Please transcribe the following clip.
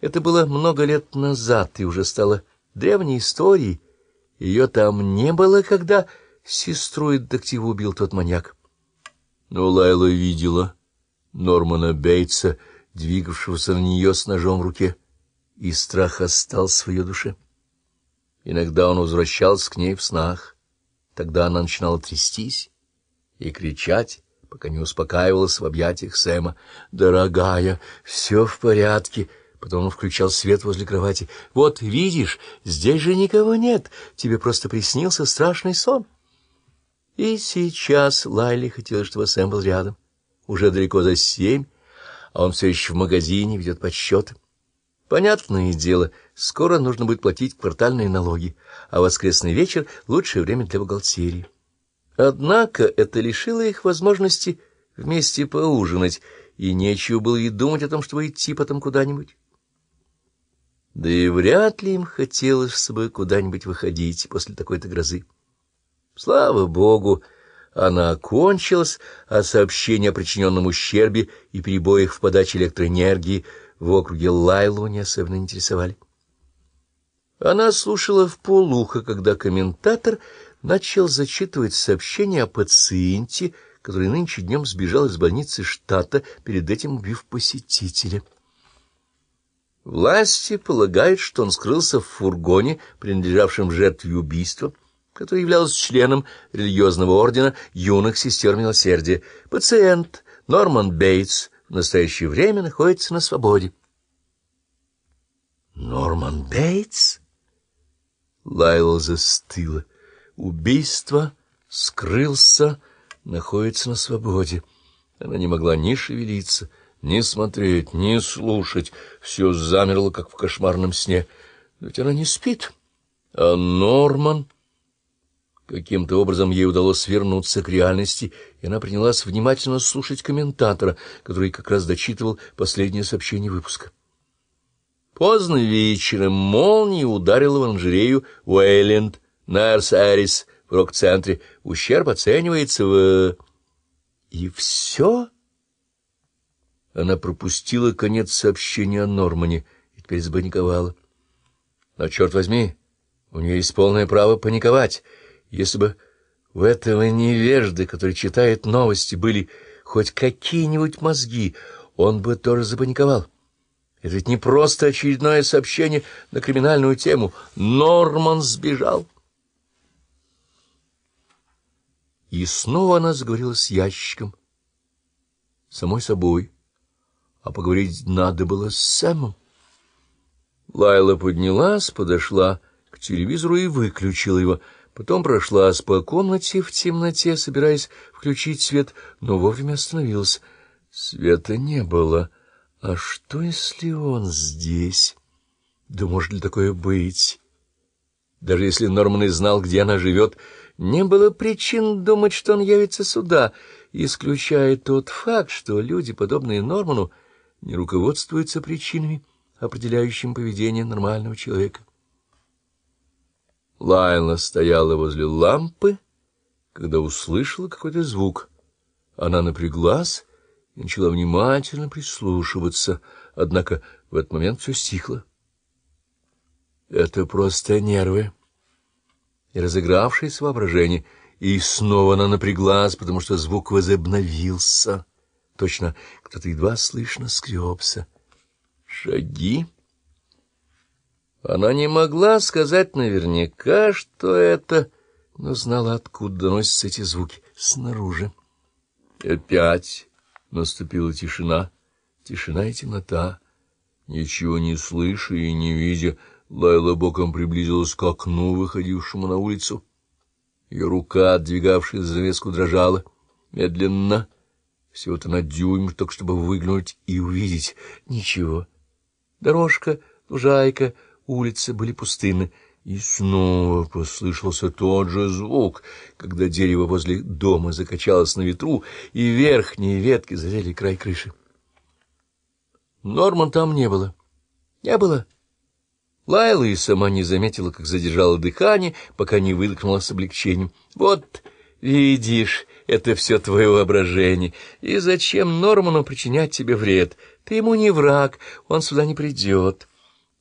Это было много лет назад и уже стало древней историей. Ее там не было, когда сестру и детектива убил тот маньяк. Но Лайла видела Нормана Бейтса, двигавшегося на нее с ножом в руке, и страх остался в ее душе. Иногда он возвращался к ней в снах. Тогда она начинала трястись и кричать, пока не успокаивалась в объятиях Сэма. «Дорогая, все в порядке». Потом он включал свет возле кровати. «Вот, видишь, здесь же никого нет. Тебе просто приснился страшный сон». И сейчас Лайли хотела, чтобы Сэм был рядом. Уже далеко за семь, а он все еще в магазине ведет подсчеты. Понятное дело, скоро нужно будет платить квартальные налоги, а воскресный вечер — лучшее время для бухгалтерии. Однако это лишило их возможности вместе поужинать, и нечего было и думать о том, чтобы идти потом куда-нибудь. Да и вряд ли им хотелось собой куда-нибудь выходить после такой-то грозы. Слава богу, она окончилась, а сообщения о причиненном ущербе и перебоях в подаче электроэнергии в округе Лайлу не особенно интересовали. Она слушала в полухо, когда комментатор начал зачитывать сообщение о пациенте, который нынче днем сбежал из больницы штата, перед этим убив посетителя. Власти полагают, что он скрылся в фургоне, принадлежавшем жертве убийства, который являлся членом религиозного ордена юных сестер милосердия. Пациент Норман Бейтс в настоящее время находится на свободе. Норман Бейтс? Лайла застыла. Убийство, скрылся, находится на свободе. Она не могла ни шевелиться, ни смотреть, ни слушать. Все замерло, как в кошмарном сне. Ведь она не спит. А Норман... Каким-то образом ей удалось вернуться к реальности, и она принялась внимательно слушать комментатора, который как раз дочитывал последнее сообщение выпуска. Поздно вечером молния ударила в оранжерею Уэйленд, Нерс-Эрис в рок-центре. Ущерб оценивается в... И все... Она пропустила конец сообщения о Нормане и теперь запаниковала. Но, черт возьми, у нее есть полное право паниковать. Если бы в этого невежды, который читает новости, были хоть какие-нибудь мозги, он бы тоже запаниковал. Это ведь не просто очередное сообщение на криминальную тему. Норман сбежал. И снова она заговорила с ящиком. Самой собой а поговорить надо было с Сэмом. Лайла поднялась, подошла к телевизору и выключила его. Потом прошлась по комнате в темноте, собираясь включить свет, но вовремя остановилась. Света не было. А что, если он здесь? Да может ли такое быть? Даже если Норман и знал, где она живет, не было причин думать, что он явится сюда, исключая тот факт, что люди, подобные Норману, не руководствуется причинами, определяющими поведение нормального человека. Лайла стояла возле лампы, когда услышала какой-то звук. Она напряглась и начала внимательно прислушиваться, однако в этот момент все стихло. Это просто нервы и разыгравшееся воображение, и снова она напряглась, потому что звук возобновился. Точно кто-то едва слышно скребся. Шаги. Она не могла сказать наверняка, что это, но знала, откуда доносятся эти звуки. Снаружи. Опять наступила тишина. Тишина и темнота. Ничего не слыша и не видя, Лайла боком приблизилась к окну, выходившему на улицу. Ее рука, отдвигавшая завеску, дрожала. Медленно всего-то на дюйм, только чтобы выглянуть и увидеть. Ничего. Дорожка, лужайка, улицы были пустынны. И снова послышался тот же звук, когда дерево возле дома закачалось на ветру, и верхние ветки задели край крыши. Норман там не было. Не было. Лайла и сама не заметила, как задержала дыхание, пока не выдохнула с облегчением. Вот Видишь, это все твое воображение. И зачем Норману причинять тебе вред? Ты ему не враг, он сюда не придет.